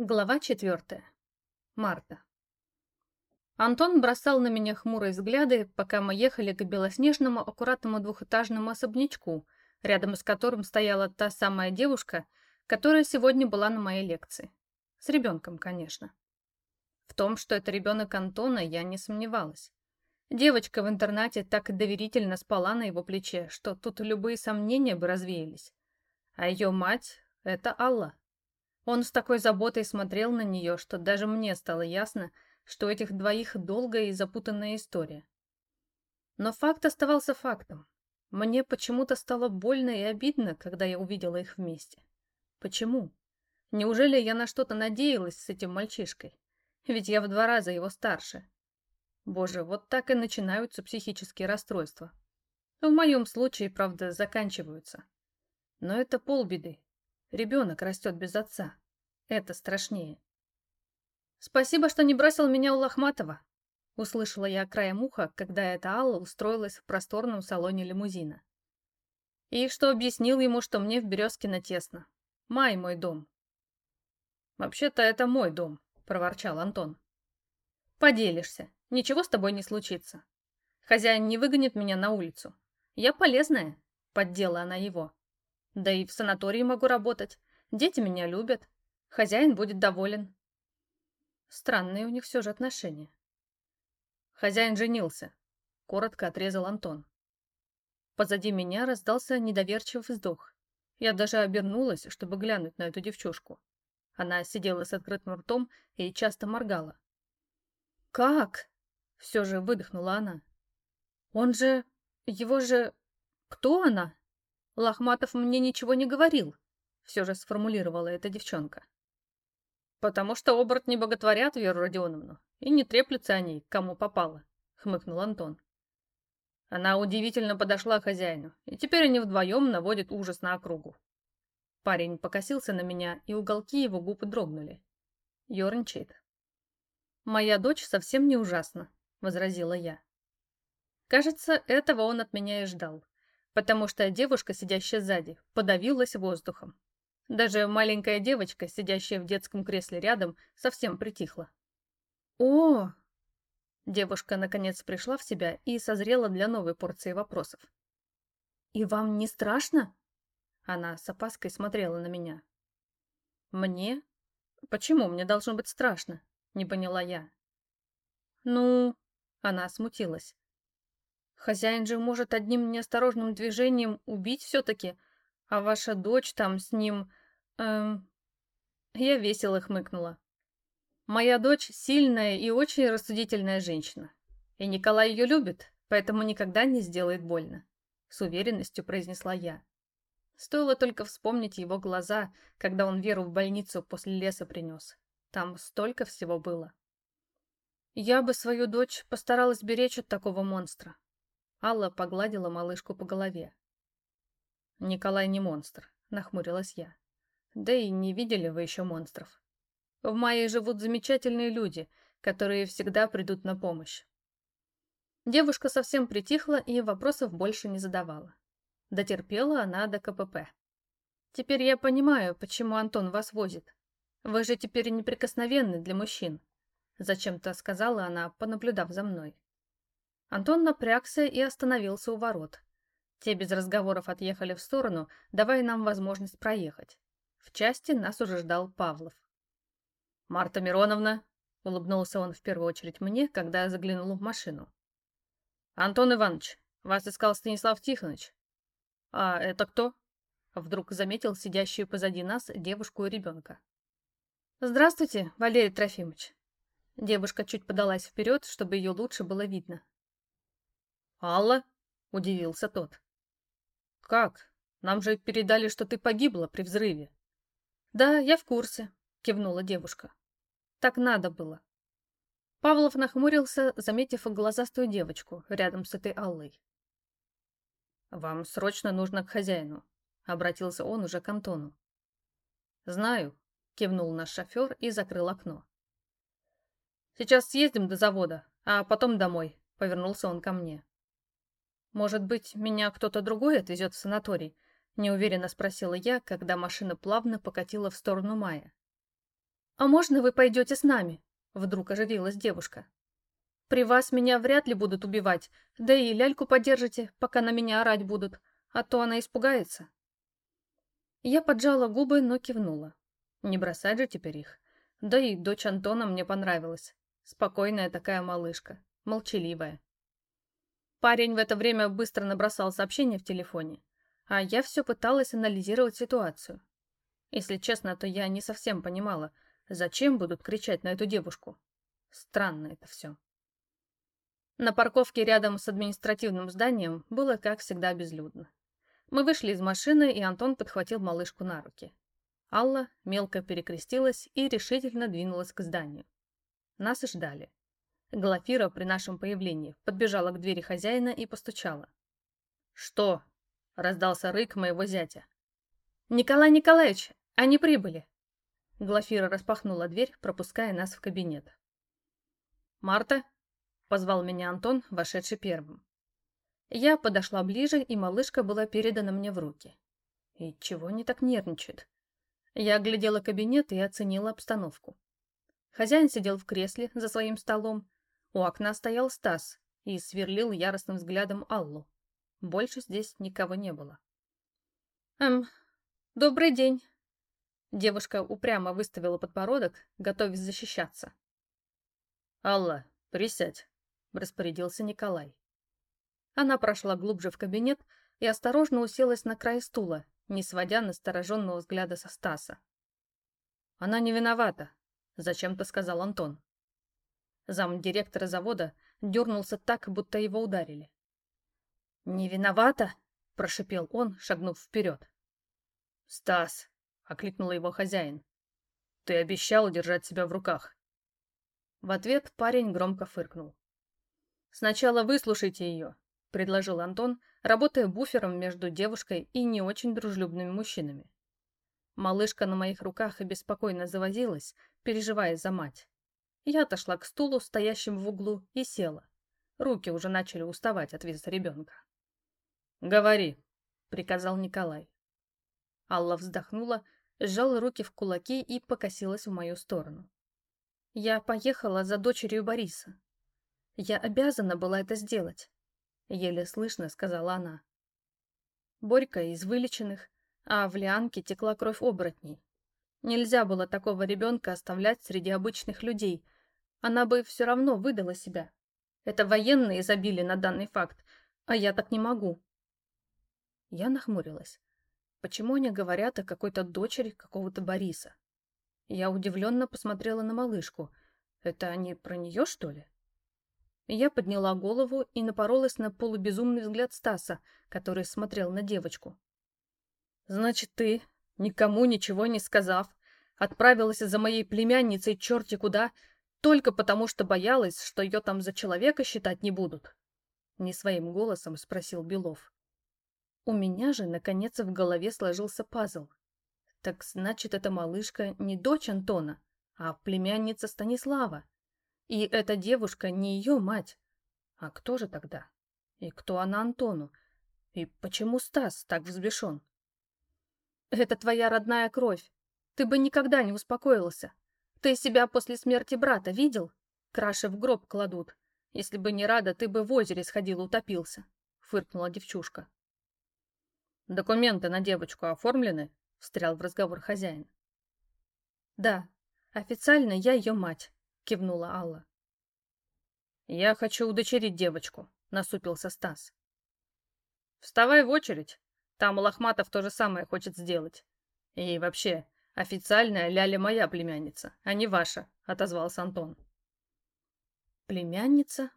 Глава четвертая. Марта. Антон бросал на меня хмурые взгляды, пока мы ехали к белоснежному аккуратному двухэтажному особнячку, рядом с которым стояла та самая девушка, которая сегодня была на моей лекции. С ребенком, конечно. В том, что это ребенок Антона, я не сомневалась. Девочка в интернате так доверительно спала на его плече, что тут любые сомнения бы развеялись. А ее мать — это Алла. Он с такой заботой смотрел на нее, что даже мне стало ясно, что у этих двоих долгая и запутанная история. Но факт оставался фактом. Мне почему-то стало больно и обидно, когда я увидела их вместе. Почему? Неужели я на что-то надеялась с этим мальчишкой? Ведь я в два раза его старше. Боже, вот так и начинаются психические расстройства. В моем случае, правда, заканчиваются. Но это полбеды. Ребенок растет без отца. Это страшнее. «Спасибо, что не бросил меня у Лохматова», — услышала я краем уха, когда эта Алла устроилась в просторном салоне лимузина. И что объяснил ему, что мне в Березкино тесно. Май мой дом. «Вообще-то это мой дом», — проворчал Антон. «Поделишься. Ничего с тобой не случится. Хозяин не выгонит меня на улицу. Я полезная», — поддела она его. Да и в санатории могу работать. Дети меня любят. Хозяин будет доволен. Странные у них все же отношения. Хозяин женился. Коротко отрезал Антон. Позади меня раздался недоверчивый вздох. Я даже обернулась, чтобы глянуть на эту девчушку. Она сидела с открытым ртом и часто моргала. «Как?» — все же выдохнула она. «Он же... его же... кто она?» Лохматов мне ничего не говорил, все же сформулировала эта девчонка. Потому что оборотни боготворят Веру Родионовну и не треплются они, кому попало, хмыкнул Антон. Она удивительно подошла к хозяину, и теперь они вдвоем наводят ужас на округу. Парень покосился на меня, и уголки его губ дрогнули. Ёрничает. «Моя дочь совсем не ужасна», — возразила я. Кажется, этого он от меня и ждал потому что девушка, сидящая сзади, подавилась воздухом. Даже маленькая девочка, сидящая в детском кресле рядом, совсем притихла. «О!» Девушка, наконец, пришла в себя и созрела для новой порции вопросов. «И вам не страшно?» Она с опаской смотрела на меня. «Мне? Почему мне должно быть страшно?» Не поняла я. «Ну...» Она смутилась. Хозяин же может одним неосторожным движением убить все-таки, а ваша дочь там с ним... Эм... Я весело хмыкнула. Моя дочь сильная и очень рассудительная женщина. И Николай ее любит, поэтому никогда не сделает больно. С уверенностью произнесла я. Стоило только вспомнить его глаза, когда он Веру в больницу после леса принес. Там столько всего было. Я бы свою дочь постаралась беречь от такого монстра. Алла погладила малышку по голове. «Николай не монстр», — нахмурилась я. «Да и не видели вы еще монстров. В Майе живут замечательные люди, которые всегда придут на помощь». Девушка совсем притихла и вопросов больше не задавала. Дотерпела она до КПП. «Теперь я понимаю, почему Антон вас возит. Вы же теперь неприкосновенны для мужчин», — зачем-то сказала она, понаблюдав за мной. Антон напрягся и остановился у ворот. Те без разговоров отъехали в сторону, давая нам возможность проехать. В части нас уже ждал Павлов. «Марта Мироновна», — улыбнулся он в первую очередь мне, когда я заглянул в машину. «Антон Иванович, вас искал Станислав Тихонович». «А это кто?» — вдруг заметил сидящую позади нас девушку и ребенка. «Здравствуйте, Валерий Трофимович». Девушка чуть подалась вперед, чтобы ее лучше было видно. «Алла?» — удивился тот. «Как? Нам же передали, что ты погибла при взрыве». «Да, я в курсе», — кивнула девушка. «Так надо было». Павлов нахмурился, заметив глазастую девочку рядом с этой Аллой. «Вам срочно нужно к хозяину», — обратился он уже к Антону. «Знаю», — кивнул наш шофер и закрыл окно. «Сейчас съездим до завода, а потом домой», — повернулся он ко мне. «Может быть, меня кто-то другой отвезет в санаторий?» — неуверенно спросила я, когда машина плавно покатила в сторону Мая. «А можно вы пойдете с нами?» Вдруг оживилась девушка. «При вас меня вряд ли будут убивать, да и ляльку подержите, пока на меня орать будут, а то она испугается». Я поджала губы, но кивнула. Не бросать же теперь их. Да и дочь Антона мне понравилась. Спокойная такая малышка, молчаливая. Парень в это время быстро набросал сообщение в телефоне, а я все пыталась анализировать ситуацию. Если честно, то я не совсем понимала, зачем будут кричать на эту девушку. Странно это все. На парковке рядом с административным зданием было, как всегда, безлюдно. Мы вышли из машины, и Антон подхватил малышку на руки. Алла мелко перекрестилась и решительно двинулась к зданию. Нас ждали. Глафира при нашем появлении подбежала к двери хозяина и постучала. «Что?» — раздался рык моего зятя. «Николай Николаевич, они прибыли!» Глафира распахнула дверь, пропуская нас в кабинет. «Марта?» — позвал меня Антон, вошедший первым. Я подошла ближе, и малышка была передана мне в руки. И чего не так нервничает? Я оглядела кабинет и оценила обстановку. Хозяин сидел в кресле за своим столом, у окна стоял Стас и сверлил яростным взглядом Аллу. Больше здесь никого не было. «Эм, добрый день!» Девушка упрямо выставила подбородок, готовясь защищаться. «Алла, присядь», — распорядился Николай. Она прошла глубже в кабинет и осторожно уселась на край стула, не сводя настороженного взгляда со Стаса. «Она не виновата», — зачем-то сказал Антон. Зам директора завода дернулся так, будто его ударили. «Не виновата?» – прошипел он, шагнув вперед. «Стас!» – окликнул его хозяин. «Ты обещал держать себя в руках». В ответ парень громко фыркнул. «Сначала выслушайте ее», — предложил Антон, работая буфером между девушкой и не очень дружелюбными мужчинами. Малышка на моих руках беспокойно завозилась, переживая за мать. Я отошла к стулу, стоящему в углу, и села. Руки уже начали уставать от веса ребенка. «Говори», — приказал Николай. Алла вздохнула, сжала руки в кулаки и покосилась в мою сторону. «Я поехала за дочерью Бориса. Я обязана была это сделать», — еле слышно сказала она. Борька из вылеченных, а в Лианке текла кровь оборотней. Нельзя было такого ребенка оставлять среди обычных людей — она бы все равно выдала себя. Это военные забили на данный факт, а я так не могу. Я нахмурилась. Почему они говорят о какой-то дочери какого-то Бориса? Я удивленно посмотрела на малышку. Это они про нее, что ли? Я подняла голову и напоролась на полубезумный взгляд Стаса, который смотрел на девочку. «Значит, ты, никому ничего не сказав, отправилась за моей племянницей черти куда, только потому, что боялась, что ее там за человека считать не будут. Не своим голосом спросил Белов. У меня же, наконец, в голове сложился пазл. Так значит, эта малышка не дочь Антона, а племянница Станислава. И эта девушка не ее мать. А кто же тогда? И кто она Антону? И почему Стас так взбешен? Это твоя родная кровь. Ты бы никогда не успокоился. Ты себя после смерти брата видел? Краши в гроб кладут. Если бы не рада, ты бы в озере сходил утопился, фыркнула девчушка. Документы на девочку оформлены? Встрял в разговор хозяин. Да, официально я ее мать, кивнула Алла. Я хочу удочерить девочку, насупился Стас. Вставай в очередь. Там Лохматов то же самое хочет сделать. И вообще, «Официальная Ляля моя племянница, а не ваша», — отозвался Антон. «Племянница?»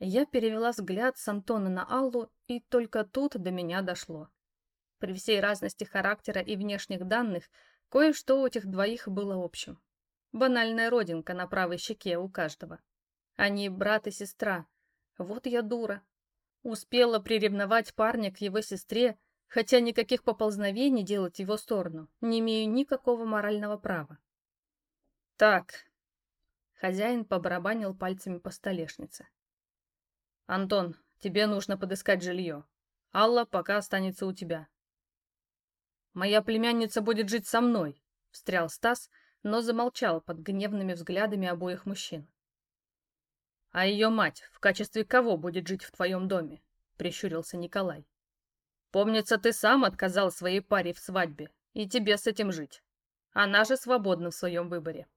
Я перевела взгляд с Антона на Аллу, и только тут до меня дошло. При всей разности характера и внешних данных, кое-что у этих двоих было общим. Банальная родинка на правой щеке у каждого. Они брат и сестра. Вот я дура. Успела приревновать парня к его сестре, хотя никаких поползновений делать его сторону не имею никакого морального права. Так, хозяин побарабанил пальцами по столешнице. Антон, тебе нужно подыскать жилье. Алла пока останется у тебя. Моя племянница будет жить со мной, встрял Стас, но замолчал под гневными взглядами обоих мужчин. «А ее мать в качестве кого будет жить в твоем доме?» — прищурился Николай. «Помнится, ты сам отказал своей паре в свадьбе, и тебе с этим жить. Она же свободна в своем выборе.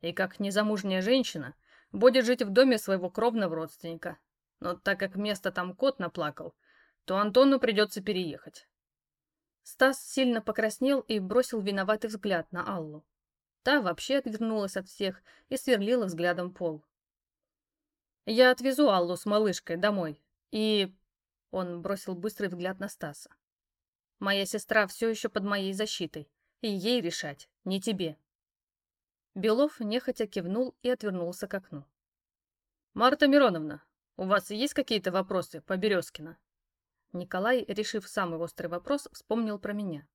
И как незамужняя женщина будет жить в доме своего кровного родственника. Но так как место там кот наплакал, то Антону придется переехать. Стас сильно покраснел и бросил виноватый взгляд на Аллу. Та вообще отвернулась от всех и сверлила взглядом пол. «Я отвезу Аллу с малышкой домой, и...» Он бросил быстрый взгляд на Стаса. «Моя сестра все еще под моей защитой, и ей решать, не тебе». Белов нехотя кивнул и отвернулся к окну. «Марта Мироновна, у вас есть какие-то вопросы по Березкина?» Николай, решив самый острый вопрос, вспомнил про меня.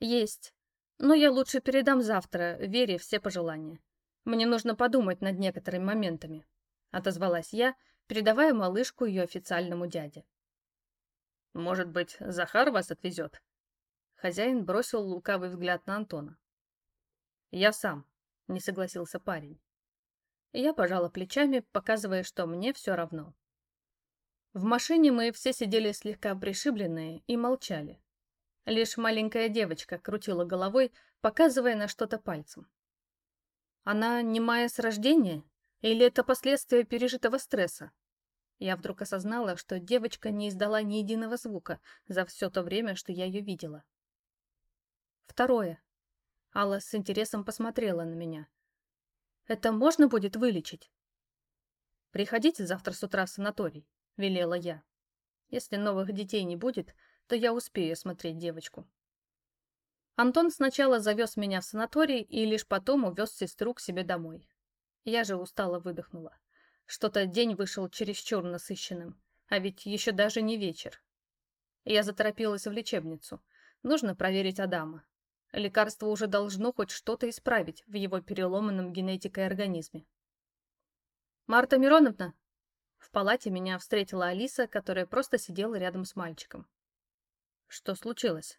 «Есть. Но я лучше передам завтра Вере все пожелания. Мне нужно подумать над некоторыми моментами», — отозвалась я, передавая малышку ее официальному дяде. «Может быть, Захар вас отвезет?» Хозяин бросил лукавый взгляд на Антона. «Я сам», — не согласился парень. Я пожала плечами, показывая, что мне все равно. В машине мы все сидели слегка пришибленные и молчали. Лишь маленькая девочка крутила головой, показывая на что-то пальцем. Она немая с рождения? Или это последствия пережитого стресса? Я вдруг осознала, что девочка не издала ни единого звука за все то время, что я ее видела. Второе. Алла с интересом посмотрела на меня. «Это можно будет вылечить?» «Приходите завтра с утра в санаторий велела я. Если новых детей не будет, то я успею смотреть девочку. Антон сначала завез меня в санаторий и лишь потом увез сестру к себе домой. Я же устало выдохнула. Что-то день вышел чересчур насыщенным, а ведь еще даже не вечер. Я заторопилась в лечебницу. Нужно проверить Адама. Лекарство уже должно хоть что-то исправить в его переломанном генетикой организме. «Марта Мироновна!» В палате меня встретила Алиса, которая просто сидела рядом с мальчиком. Что случилось?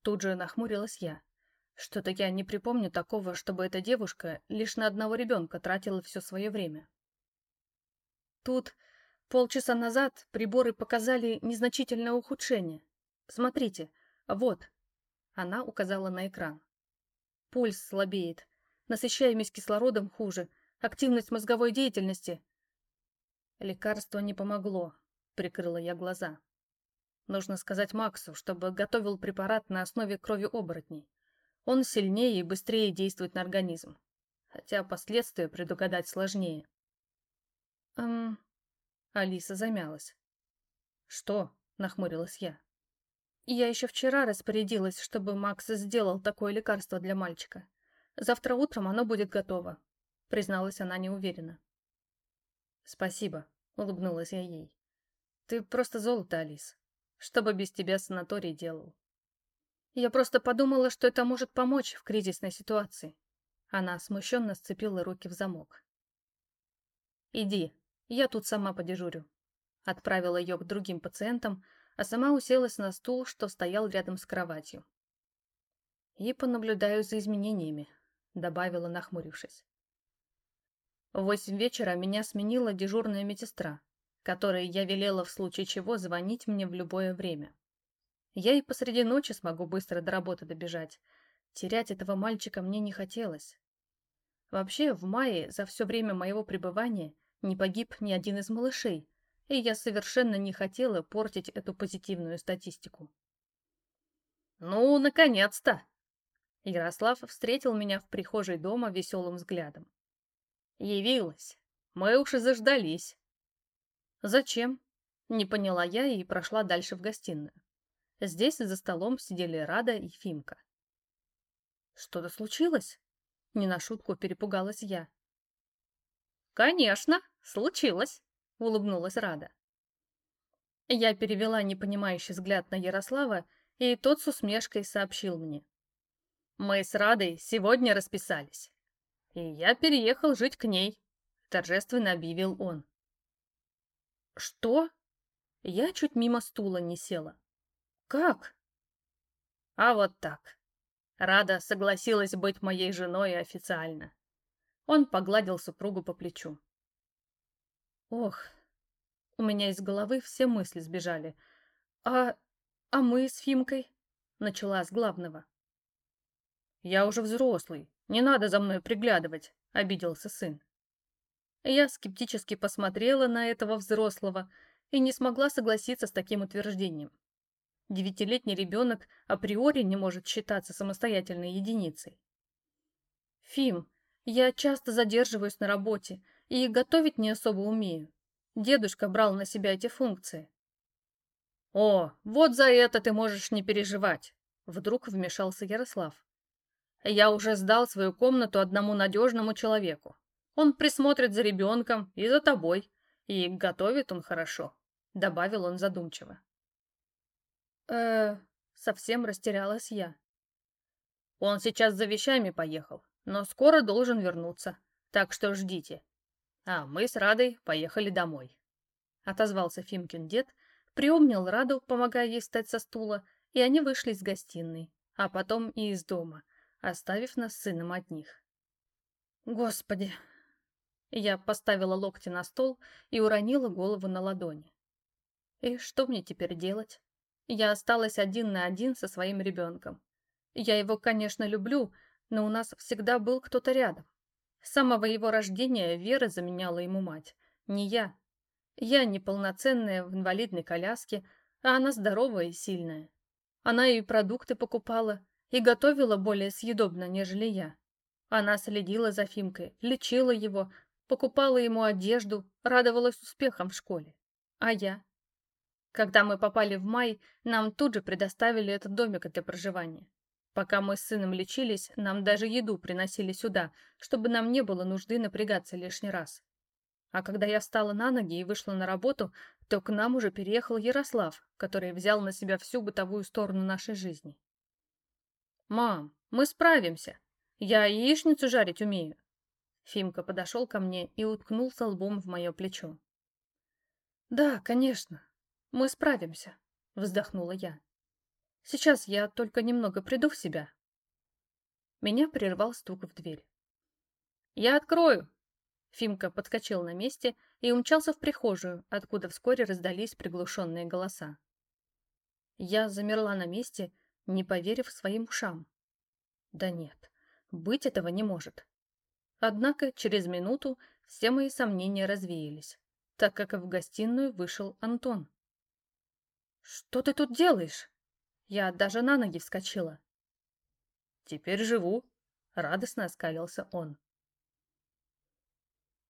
Тут же нахмурилась я. Что-то я не припомню такого, чтобы эта девушка лишь на одного ребенка тратила все свое время. Тут полчаса назад приборы показали незначительное ухудшение. Смотрите, вот. Она указала на экран. Пульс слабеет, насыщаемость кислородом хуже, активность мозговой деятельности Лекарство не помогло, прикрыла я глаза. Нужно сказать Максу, чтобы готовил препарат на основе крови оборотней. Он сильнее и быстрее действует на организм. Хотя последствия предугадать сложнее. Эм... Алиса замялась. «Что?» — нахмурилась я. «Я еще вчера распорядилась, чтобы Макс сделал такое лекарство для мальчика. Завтра утром оно будет готово», — призналась она неуверенно. «Спасибо», — улыбнулась я ей. «Ты просто золото, Алис. Что бы без тебя санаторий делал?» «Я просто подумала, что это может помочь в кризисной ситуации». Она смущенно сцепила руки в замок. «Иди, я тут сама подежурю». Отправила ее к другим пациентам, а сама уселась на стул, что стоял рядом с кроватью. «И понаблюдаю за изменениями», — добавила, нахмурившись. В восемь вечера меня сменила дежурная медсестра, которой я велела в случае чего звонить мне в любое время. Я и посреди ночи смогу быстро до работы добежать. Терять этого мальчика мне не хотелось. Вообще, в мае за все время моего пребывания не погиб ни один из малышей, и я совершенно не хотела портить эту позитивную статистику. «Ну, наконец-то!» Ярослав встретил меня в прихожей дома веселым взглядом. Явилась. Мы уж и заждались. Зачем? Не поняла я и прошла дальше в гостиную. Здесь за столом сидели Рада и Фимка. Что-то случилось? Не на шутку перепугалась я. Конечно, случилось, улыбнулась Рада. Я перевела непонимающий взгляд на Ярослава, и тот с усмешкой сообщил мне. Мы с Радой сегодня расписались и я переехал жить к ней», — торжественно объявил он. «Что?» Я чуть мимо стула не села. «Как?» «А вот так. Рада согласилась быть моей женой официально. Он погладил супругу по плечу. Ох, у меня из головы все мысли сбежали. А... а мы с Фимкой? Начала с главного. Я уже взрослый, не надо за мной приглядывать, обиделся сын. Я скептически посмотрела на этого взрослого и не смогла согласиться с таким утверждением. Девятилетний ребенок априори не может считаться самостоятельной единицей. «Фим, я часто задерживаюсь на работе и готовить не особо умею. Дедушка брал на себя эти функции». «О, вот за это ты можешь не переживать», — вдруг вмешался Ярослав. «Я уже сдал свою комнату одному надежному человеку. Он присмотрит за ребенком и за тобой, и готовит он хорошо», — добавил он задумчиво. э совсем растерялась я. «Он сейчас за вещами поехал, но скоро должен вернуться, так что ждите. А мы с Радой поехали домой», — отозвался Фимкин дед, приобнял Раду, помогая ей встать со стула, и они вышли из гостиной, а потом и из дома, оставив нас с сыном одних. «Господи, я поставила локти на стол и уронила голову на ладони. И что мне теперь делать? Я осталась один на один со своим ребенком. Я его, конечно, люблю, но у нас всегда был кто-то рядом. С самого его рождения Вера заменяла ему мать, не я. Я неполноценная в инвалидной коляске, а она здоровая и сильная. Она и продукты покупала, и готовила более съедобно, нежели я. Она следила за Фимкой, лечила его, покупала ему одежду, радовалась успехам в школе. А я? Когда мы попали в май, нам тут же предоставили этот домик для проживания. Пока мы с сыном лечились, нам даже еду приносили сюда, чтобы нам не было нужды напрягаться лишний раз. А когда я встала на ноги и вышла на работу, то к нам уже переехал Ярослав, который взял на себя всю бытовую сторону нашей жизни. «Мам, мы справимся. Я яичницу жарить умею. Фимка подошел ко мне и уткнулся лбом в мое плечо. «Да, конечно, мы справимся», — вздохнула я. «Сейчас я только немного приду в себя». Меня прервал стук в дверь. «Я открою!» Фимка подскочил на месте и умчался в прихожую, откуда вскоре раздались приглушенные голоса. Я замерла на месте, не поверив своим ушам. Да нет, быть этого не может. Однако через минуту все мои сомнения развеялись, так как в гостиную вышел Антон. «Что ты тут делаешь?» Я даже на ноги вскочила. «Теперь живу», — радостно оскалился он.